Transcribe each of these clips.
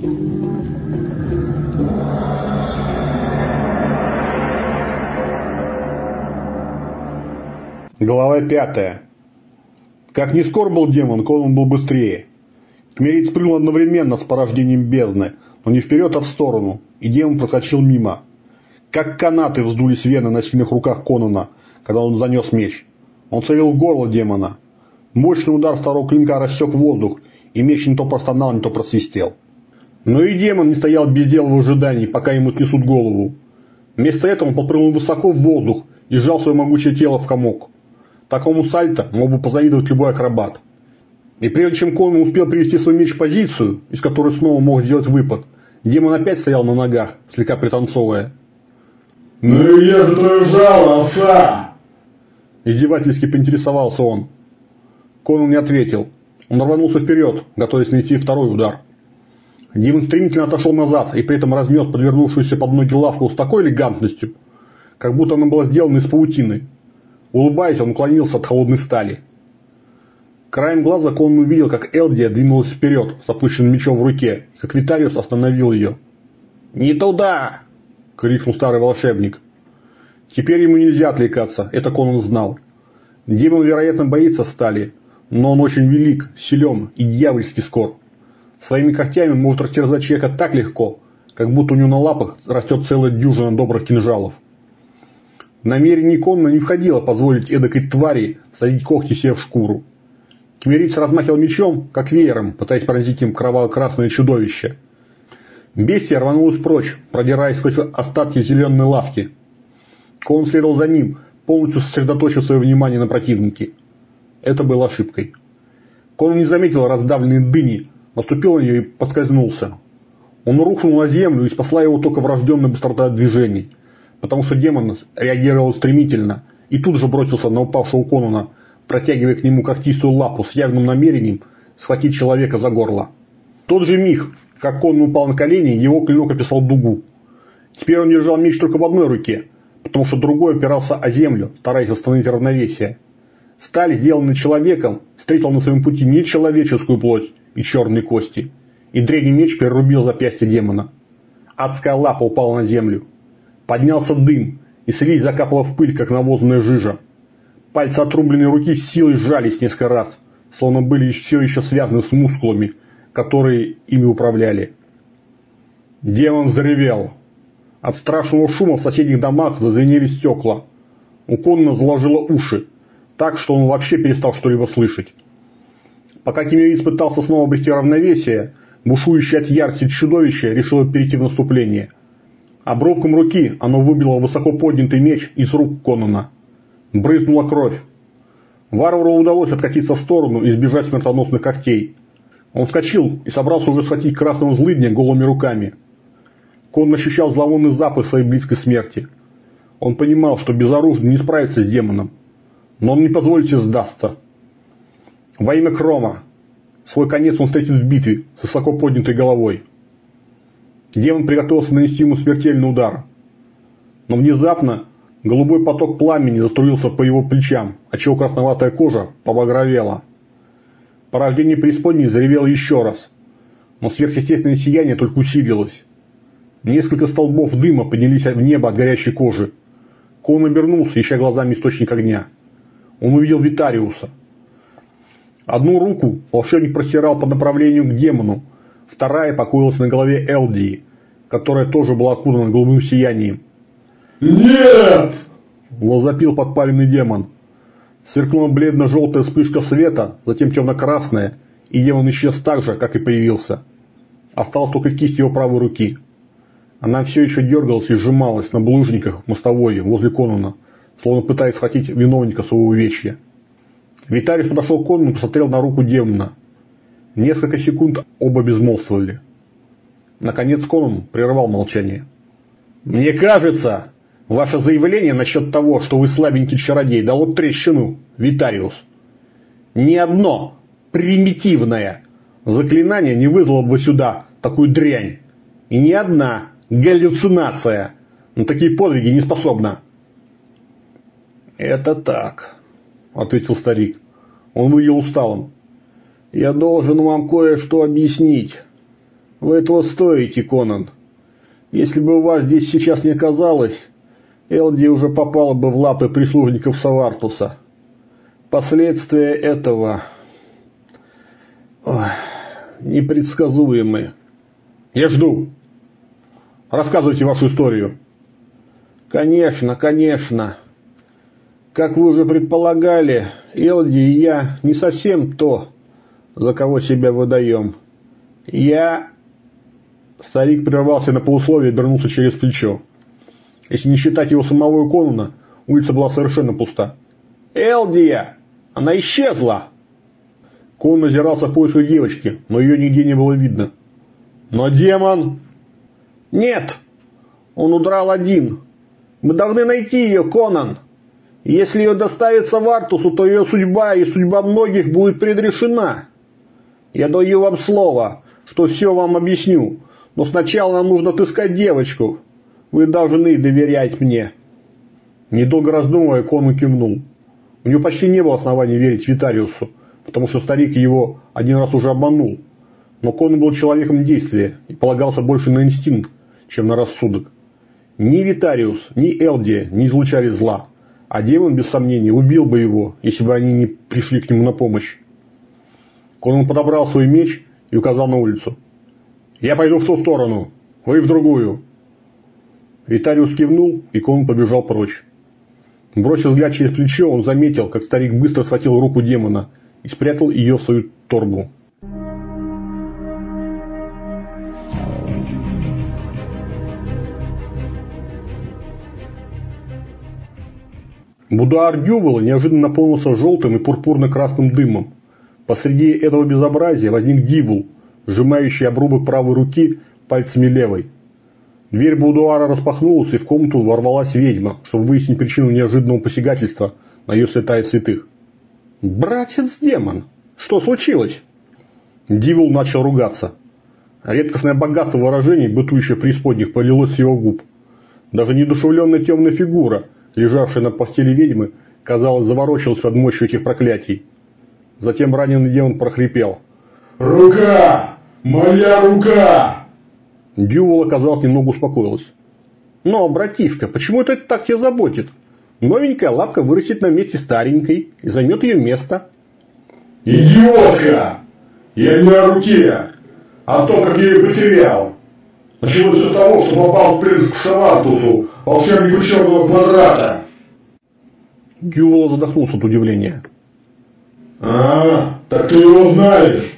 Глава пятая. Как не скор был демон, Конан был быстрее. Кмерит спрыгнул одновременно с порождением бездны, но не вперед, а в сторону, и демон проскочил мимо. Как канаты вздулись вены на сильных руках Конана, когда он занес меч. Он целил в горло демона. Мощный удар второго клинка рассек воздух, и меч не то простонал, не то просвистел. Но и демон не стоял без дела в ожидании, пока ему снесут голову. Вместо этого он подпрыгнул высоко в воздух и сжал свое могучее тело в комок. Такому сальто мог бы позавидовать любой акробат. И прежде чем Конан успел привести свой меч в позицию, из которой снова мог сделать выпад, демон опять стоял на ногах, слегка пританцовывая. «Ну и где же твое жало, оса?» Издевательски поинтересовался он. Конан не ответил. Он рванулся вперед, готовясь найти второй удар. Демон стремительно отошел назад и при этом разнес подвернувшуюся под ноги лавку с такой элегантностью, как будто она была сделана из паутины. Улыбаясь, он уклонился от холодной стали. Краем глаза Конан увидел, как Элдия двинулась вперед с опущенным мечом в руке, и как Витариус остановил ее. «Не туда!» – крикнул старый волшебник. Теперь ему нельзя отвлекаться, это Конан знал. Демон, вероятно, боится стали, но он очень велик, силен и дьявольски скор. Своими когтями может растерзать человека так легко, как будто у него на лапах растет целая дюжина добрых кинжалов. В намерение Конна не входило позволить эдакой твари садить когти себе в шкуру. Кемериц размахивал мечом, как веером, пытаясь пронзить им кроваво-красное чудовище. Бестия рванулась прочь, продираясь сквозь остатки зеленой лавки. Кон следовал за ним, полностью сосредоточив свое внимание на противнике. Это было ошибкой. Кон не заметил раздавленные дыни, наступил на нее и поскользнулся. Он рухнул на землю и спасла его только врожденная быстрота движений – потому что демон реагировал стремительно и тут же бросился на упавшего Конуна, протягивая к нему когтистую лапу с явным намерением схватить человека за горло. В тот же миг, как Конун упал на колени, его клинок описал дугу. Теперь он держал меч только в одной руке, потому что другой опирался о землю, стараясь восстановить равновесие. Сталь, сделанная человеком, встретил на своем пути не человеческую плоть и черные кости, и древний меч перерубил запястье демона. Адская лапа упала на землю. Поднялся дым, и слизь закапала в пыль, как навозная жижа. Пальцы отрубленной руки с силой сжались несколько раз, словно были все еще связаны с мускулами, которые ими управляли. Демон заревел. От страшного шума в соседних домах зазвенели стекла. У Конна заложило уши, так что он вообще перестал что-либо слышать. Пока Кемерис пытался снова обрести равновесие, бушующее от ярости чудовище решило перейти в наступление – Обрубком руки оно выбило высоко поднятый меч из рук Конана. Брызнула кровь. Варвару удалось откатиться в сторону и избежать смертоносных когтей. Он вскочил и собрался уже схватить красного злыдня голыми руками. Конан ощущал зловонный запах своей близкой смерти. Он понимал, что безоружно не справится с демоном. Но он не позволит себе сдастся. Во имя Крома. Свой конец он встретит в битве с высоко поднятой головой. Демон приготовился нанести ему смертельный удар. Но внезапно голубой поток пламени заструился по его плечам, отчего красноватая кожа побагровела. Порождение преисподней заревело еще раз, но сверхъестественное сияние только усилилось. Несколько столбов дыма поднялись в небо от горящей кожи. Кон обернулся, ища глазами источник огня. Он увидел Витариуса. Одну руку волшебник простирал по направлению к демону, Вторая покоилась на голове Элдии, которая тоже была окутана голубым сиянием. «Нет!» – возопил подпаленный демон. Сверкнула бледно-желтая вспышка света, затем темно-красная, и демон исчез так же, как и появился. Осталась только кисть его правой руки. Она все еще дергалась и сжималась на булыжниках мостовой возле Конуна, словно пытаясь схватить виновника своего увечья. Виталий подошел к Конуну и посмотрел на руку демона. Несколько секунд оба безмолвствовали. Наконец Конан прервал молчание. «Мне кажется, ваше заявление насчет того, что вы слабенький чародей, дало трещину, Витариус. Ни одно примитивное заклинание не вызвало бы сюда такую дрянь. И ни одна галлюцинация на такие подвиги не способна». «Это так», – ответил старик. Он выглядел усталым. Я должен вам кое-что объяснить. Вы этого стоите, Конан. Если бы вас здесь сейчас не оказалось, Элди уже попала бы в лапы прислужников Савартуса. Последствия этого... Ой, непредсказуемы. Я жду. Рассказывайте вашу историю. Конечно, конечно. Как вы уже предполагали, Элди и я не совсем то, за кого себя выдаем. Я... Старик прервался на полусловие и обернулся через плечо. Если не считать его самого Конуна, улица была совершенно пуста. «Элдия! Она исчезла!» Конун озирался в поисках девочки, но ее нигде не было видно. «Но демон...» «Нет! Он удрал один. Мы должны найти ее, Конан!» Если ее доставят Савартусу, то ее судьба и судьба многих будет предрешена. Я даю вам слово, что все вам объясню, но сначала нам нужно отыскать девочку. Вы должны доверять мне». Недолго раздумывая, Конун кивнул. У него почти не было оснований верить Витариусу, потому что старик его один раз уже обманул. Но Конун был человеком действия и полагался больше на инстинкт, чем на рассудок. Ни Витариус, ни Элдия не излучали зла. А демон, без сомнения, убил бы его, если бы они не пришли к нему на помощь. Конан подобрал свой меч и указал на улицу. «Я пойду в ту сторону, вы в другую». Витариус кивнул, и Конан побежал прочь. Бросив взгляд через плечо, он заметил, как старик быстро схватил руку демона и спрятал ее в свою торбу. Будуар Дювала неожиданно наполнился желтым и пурпурно-красным дымом. Посреди этого безобразия возник Дивул, сжимающий обрубок правой руки пальцами левой. Дверь будуара распахнулась, и в комнату ворвалась ведьма, чтобы выяснить причину неожиданного посягательства на ее святая святых. «Братец-демон! Что случилось?» Дивул начал ругаться. Редкостное богатство выражений, бытующее в преисподних, полилось с его губ. Даже недушевленная темная фигура – лежавшая на постели ведьмы, казалось, заворочилась под мощью этих проклятий. Затем раненый демон прохрипел. «Рука! Моя рука!» Дьювол, оказалось, немного успокоилась. «Но, братишка, почему это так тебя заботит? Новенькая лапка вырастет на месте старенькой и займет ее место». «Идиотка! Я не о руке, а о том, как я ее потерял. Началось все того, что попал в плен к Савартусу, волшебнику черного квадрата. Гювол задохнулся от удивления. «А, так ты его знаешь?»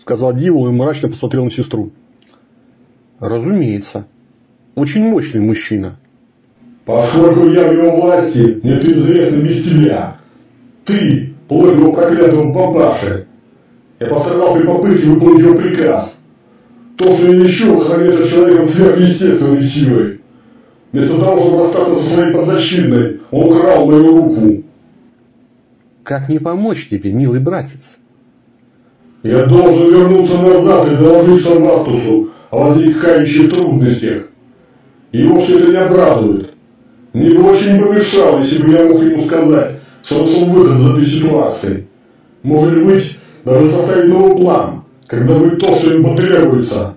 Сказал Дивол и мрачно посмотрел на сестру. «Разумеется. Очень мощный мужчина». «Поскольку я в его власти, мне это известно без тебя. Ты, плоть его проклятого папаши. Я пострадал при попытке выполнить его приказ. То, что я ищу, охраняется человеком сверхъестественной силой. Вместо того, чтобы расстаться со своей подзащитной, он украл мою руку. Как мне помочь тебе, милый братец? Я должен вернуться назад и доложить Санвартусу о возникающих трудностях. Его все это не обрадует. Мне бы очень помешало, если бы я мог ему сказать, что нашел выход из этой ситуации. Может быть, даже составить новый план, когда будет то, что им потребуется.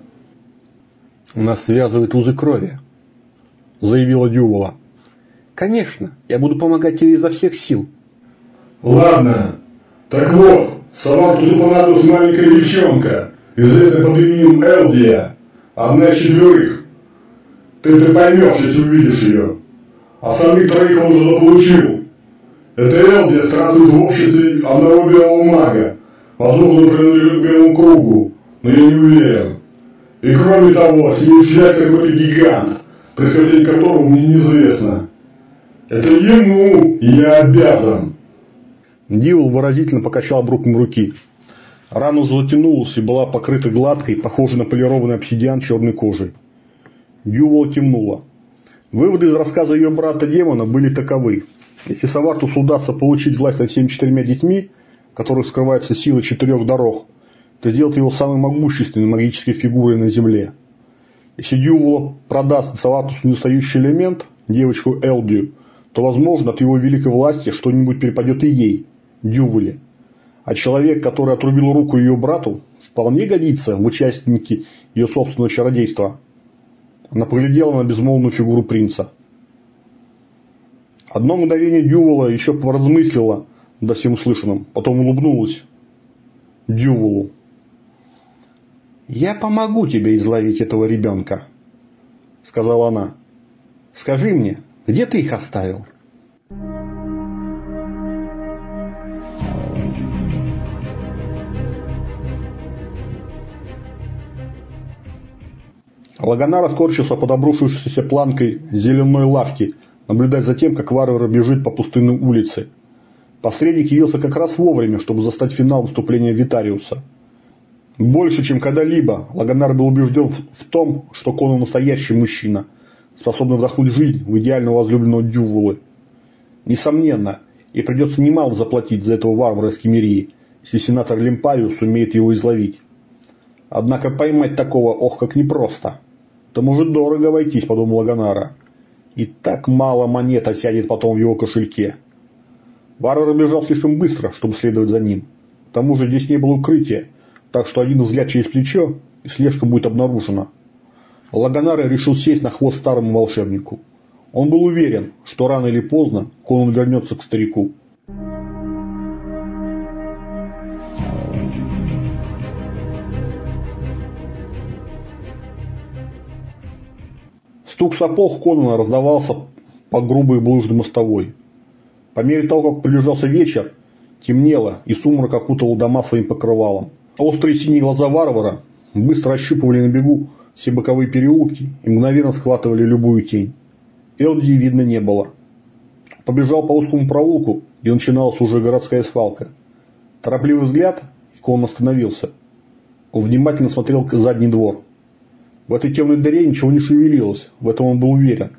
Нас связывает узы крови заявила Дювола. «Конечно, я буду помогать тебе изо всех сил». «Ладно. Так вот, Савантусу понадобилась маленькая девчонка, известная под именем Элдия, одна из четверых. Ты это поймешь, если увидишь ее. А самих троих он уже заполучил. Это Элдия странствует в обществе одного белого мага. Возможно, принадлежит белому кругу, но я не уверен. И кроме того, с ней является какой-то гигант, происхождение которого мне неизвестно. Это ему я обязан. Дивол выразительно покачал обруком руки. Рана уже затянулась и была покрыта гладкой, похожей на полированный обсидиан черной кожей. Дьювол кивнула. Выводы из рассказа ее брата-демона были таковы. Если Савартусу удастся получить власть над всеми четырьмя детьми, которых скрывается сила четырех дорог, то сделает его самой могущественной магической фигурой на Земле. Если Дьювола продаст Салатусу недостающий элемент, девочку Элдию, то, возможно, от его великой власти что-нибудь перепадет и ей, Дьюволе. А человек, который отрубил руку ее брату, вполне годится в участники ее собственного чародейства. Она поглядела на безмолвную фигуру принца. Одно мгновение Дювола еще поразмыслила до всем услышанном, потом улыбнулась Дюволу. «Я помогу тебе изловить этого ребенка», – сказала она. «Скажи мне, где ты их оставил?» Лагана раскорчился под обрушившейся планкой зеленой лавки, наблюдать за тем, как варвар бежит по пустынной улице. Посредник явился как раз вовремя, чтобы застать финал выступления Витариуса. Больше, чем когда-либо, Лаганар был убежден в том, что Конан настоящий мужчина, способный вдохнуть жизнь в идеального возлюбленного Дювулы. Несомненно, и придется немало заплатить за этого варвара из Кемерии, если сенатор Лимпариус сумеет его изловить. Однако поймать такого ох как непросто. Это может дорого обойтись, подумал Лаганара. И так мало монет осядет потом в его кошельке. Варвар бежал слишком быстро, чтобы следовать за ним. К тому же здесь не было укрытия, так что один взгляд через плечо, и слежка будет обнаружена. Лаганара решил сесть на хвост старому волшебнику. Он был уверен, что рано или поздно Конан вернется к старику. Стук сапог Конана раздавался по грубой булыжной мостовой. По мере того, как приближался вечер, темнело, и сумрак окутывал дома своим покрывалом. Острые синие глаза варвара быстро ощупывали на бегу все боковые переулки и мгновенно схватывали любую тень. Элди видно не было. Побежал по узкому проулку, где начиналась уже городская свалка. Торопливый взгляд, и Кон остановился. Он внимательно смотрел к задний двор. В этой темной дыре ничего не шевелилось, в этом он был уверен.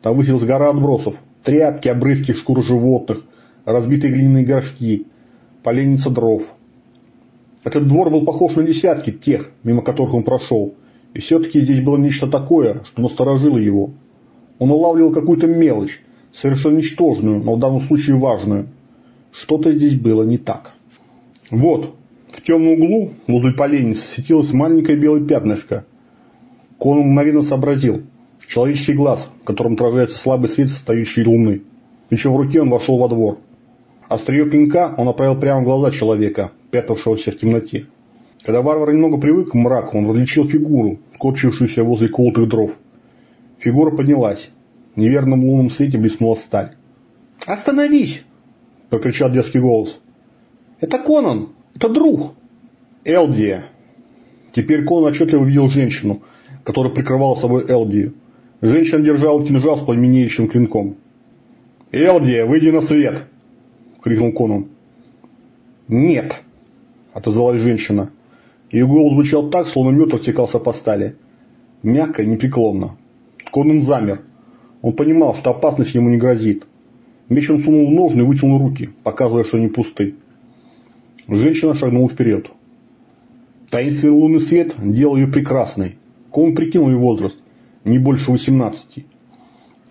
Там высилась гора отбросов, тряпки, обрывки шкур животных, разбитые глиняные горшки, поленница дров. Этот двор был похож на десятки тех, мимо которых он прошел, и все-таки здесь было нечто такое, что насторожило его. Он улавливал какую-то мелочь, совершенно ничтожную, но в данном случае важную. Что-то здесь было не так. Вот, в темном углу, возле поленницы, светилось маленькое белое пятнышко – Кон мгновенно сообразил. Человеческий глаз, в котором отражается слабый свет состоящей луны. Еще в руке он вошел во двор. Острие клинка он направил прямо в глаза человека, прятавшегося в темноте. Когда варвар немного привык к мраку, он различил фигуру, скорчившуюся возле колотых дров. Фигура поднялась. В неверном лунном свете блеснула сталь. «Остановись!» – прокричал детский голос. «Это Конан! Это друг!» «Элдия!» Теперь Конан отчетливо видел женщину – который прикрывал собой Элдию. Женщина держала кинжал с пламенеющим клинком. «Элдия, выйди на свет!» – крикнул Конан. «Нет!» – отозвалась женщина. Ее голос звучал так, словно мед растекался по стали. Мягко и непреклонно. Конан замер. Он понимал, что опасность ему не грозит. Меч он сунул в ножны и вытянул руки, показывая, что они пусты. Женщина шагнула вперед. Таинственный лунный свет делал ее прекрасной, Кон прикинул ее возраст, не больше 18.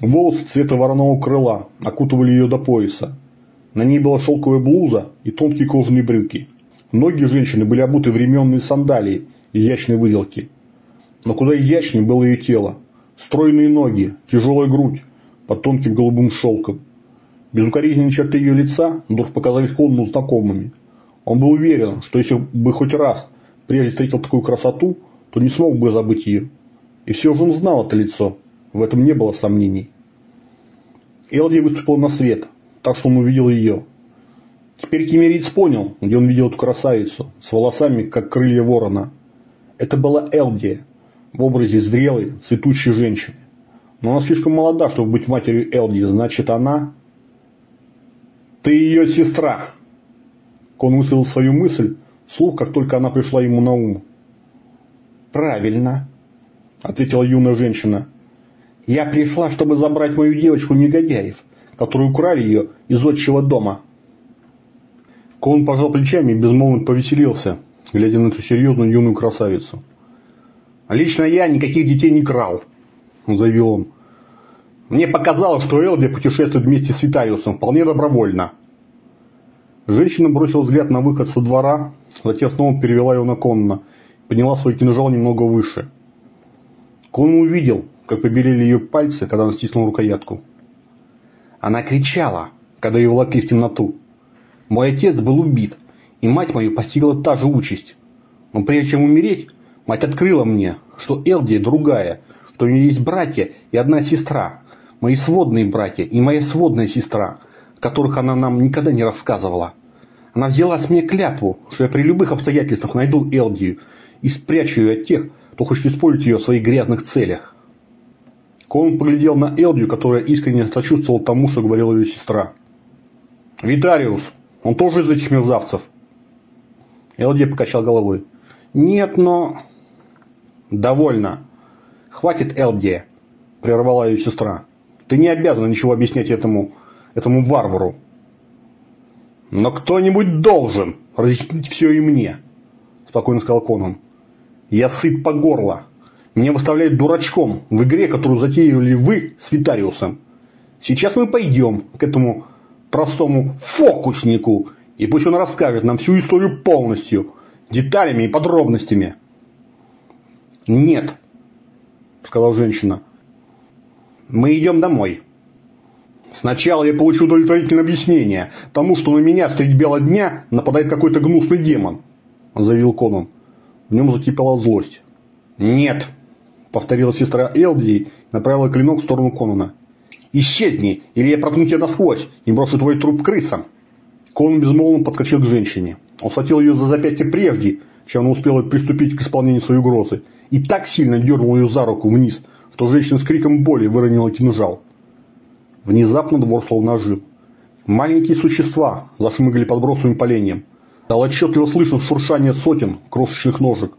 Волосы цвета вороного крыла окутывали ее до пояса. На ней была шелковая блуза и тонкие кожаные брюки. Ноги женщины были обуты в ременные сандалии изящной выделки. Но куда изящнее было ее тело. Стройные ноги, тяжелая грудь под тонким голубым шелком. Безукоризненные черты ее лица вдруг показались Конну знакомыми. Он был уверен, что если бы хоть раз прежде встретил такую красоту – то не смог бы забыть ее. И все же он знал это лицо, в этом не было сомнений. Элди выступил на свет, так что он увидел ее. Теперь Кемериц понял, где он видел эту красавицу, с волосами, как крылья ворона. Это была Элдия, в образе зрелой, цветущей женщины. Но она слишком молода, чтобы быть матерью Элди, значит она... «Ты ее сестра!» Он высказал свою мысль вслух, как только она пришла ему на ум. «Правильно», – ответила юная женщина. «Я пришла, чтобы забрать мою девочку негодяев, которые украли ее из отчего дома». Кон пожал плечами и безмолвно повеселился, глядя на эту серьезную юную красавицу. «Лично я никаких детей не крал», – заявил он. «Мне показалось, что Элди путешествует вместе с Витариусом вполне добровольно». Женщина бросила взгляд на выход со двора, затем снова перевела его на Конна, подняла свой кинжал немного выше. Конн увидел, как побелели ее пальцы, когда она стиснула рукоятку. Она кричала, когда ее волокли в темноту. Мой отец был убит, и мать мою постигла та же участь. Но прежде чем умереть, мать открыла мне, что Элдия другая, что у нее есть братья и одна сестра, мои сводные братья и моя сводная сестра, которых она нам никогда не рассказывала. Она взяла с меня клятву, что я при любых обстоятельствах найду Элдию и спрячу ее от тех, кто хочет использовать ее в своих грязных целях. Колин поглядел на Элдию, которая искренне сочувствовала тому, что говорила ее сестра. «Витариус, он тоже из этих мерзавцев?» Элдия покачал головой. «Нет, но...» «Довольно. Хватит, Элдия», – прервала ее сестра. «Ты не обязана ничего объяснять этому, этому варвару. Но кто-нибудь должен разъяснить все и мне», – спокойно сказал Конан. «Я сыт по горло. Меня выставляют дурачком в игре, которую затеяли вы с Витариусом. Сейчас мы пойдем к этому простому фокуснику, и пусть он расскажет нам всю историю полностью, деталями и подробностями». «Нет», – сказала женщина. «Мы идем домой». Сначала я получу удовлетворительное объяснение тому, что на меня средь бела дня нападает какой-то гнусный демон, заявил Конан. В нем закипела злость. Нет, повторила сестра Элди и направила клинок в сторону Конана. Исчезни, или я проткну тебя насквозь и брошу твой труп крысам. Конан безмолвно подскочил к женщине. Он схватил ее за запястье прежде, чем она успела приступить к исполнению своей угрозы, и так сильно дернул ее за руку вниз, что женщина с криком боли выронила кинжал. Внезапно двор словно ожил. Маленькие существа зашмыгали под бросовым поленьем. Стало отчетливо слышно шуршание сотен крошечных ножек.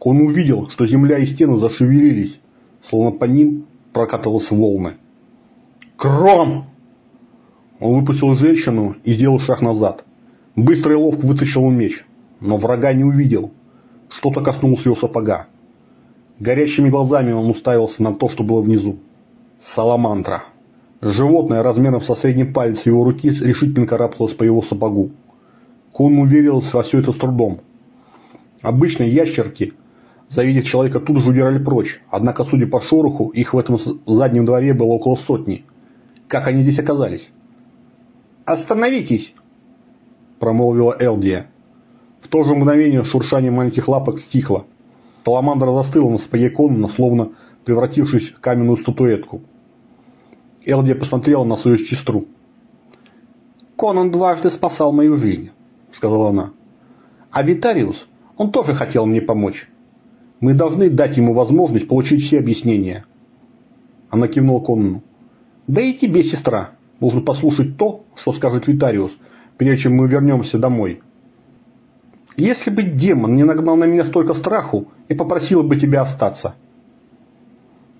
Он увидел, что земля и стены зашевелились, словно по ним прокатывался волны. «Кром!» Он выпустил женщину и сделал шаг назад. Быстро и ловко вытащил меч, но врага не увидел. Что-то коснулось его сапога. Горящими глазами он уставился на то, что было внизу. Саламандра. Животное размером со средний палец его руки решительно карабкалось по его сапогу. Кун уверился во все это с трудом. Обычные ящерки, завидев человека, тут же удирали прочь, однако, судя по шороху, их в этом заднем дворе было около сотни. Как они здесь оказались? «Остановитесь!» – промолвила Элдия. В то же мгновение шуршание маленьких лапок стихло. Саламандра застыла на сапоге Конана, словно превратившись в каменную статуэтку. Элдия посмотрела на свою сестру. «Конан дважды спасал мою жизнь», – сказала она. «А Витариус, он тоже хотел мне помочь. Мы должны дать ему возможность получить все объяснения». Она кивнула Конану. «Да и тебе, сестра, нужно послушать то, что скажет Витариус, прежде чем мы вернемся домой. Если бы демон не нагнал на меня столько страху и попросил бы тебя остаться».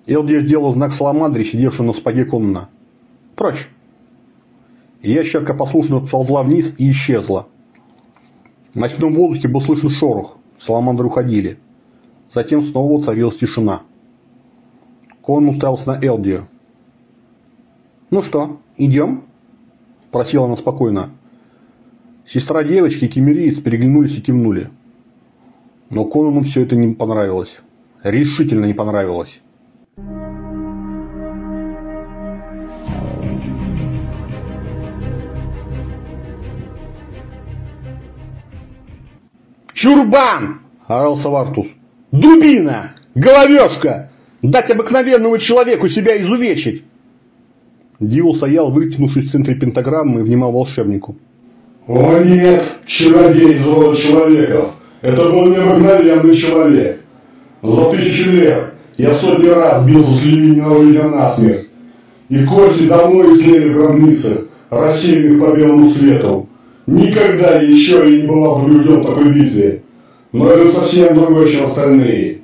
Элдия сделал знак Саламандре, сидевшему на спаге Конна. «Прочь!» Ящерка послушно ползла вниз и исчезла. В ночном воздухе был слышен шорох. Саламандры уходили. Затем снова царилась тишина. Конн уставился на Элдию. «Ну что, идем?» – просила она спокойно. Сестра девочки и кемериец переглянулись и кивнули. Но Конану все это не понравилось. Решительно не понравилось. «Чурбан!» – орал Савартус. «Дубина! Головешка! Дать обыкновенному человеку себя изувечить!» Дивол стоял, вытянувшись в центре пентаграммы, и внимал волшебнику. «О нет, чародей из рода человеков! Это был необыкновенный человек! За тысячи лет я сотни раз бился с Левинина людям насмерть, и кости давно истлели в гробницах, рассеянных по белому свету. Никогда еще я не бывал побежден в такой битве. Но это совсем другое, чем остальные.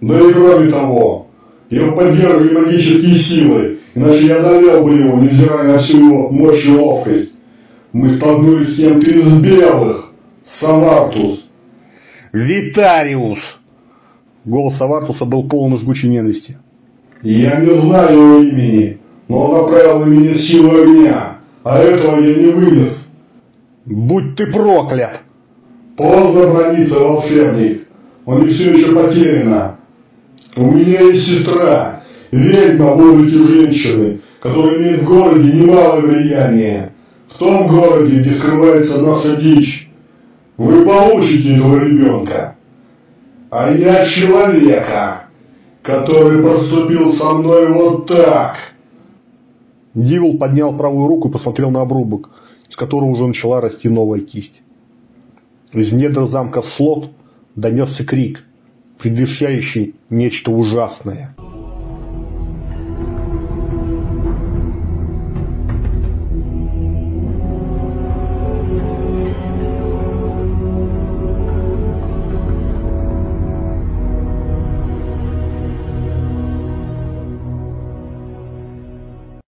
Да и кроме того, его поддерживали магические силы, иначе я одолел бы его, невзирая на всю его мощь и ловкость. Мы столкнулись с кем-то из белых. Савартус. Витариус. Голос Савартуса был полон жгучей ненависти. Я не знаю его имени, но он направил на меня силу огня, а этого я не вынес. Будь ты проклят! Поздно брониться, волшебник. Он не все еще потеряно. У меня есть сестра, ведьма в облике женщины, которая имеет в городе немалое влияние. В том городе, где скрывается наша дичь. Вы получите этого ребенка. А я человека, который поступил со мной вот так. Дивол поднял правую руку и посмотрел на обрубок, с которого уже начала расти новая кисть. Из недр замка Слот донесся крик, предвещающий нечто ужасное.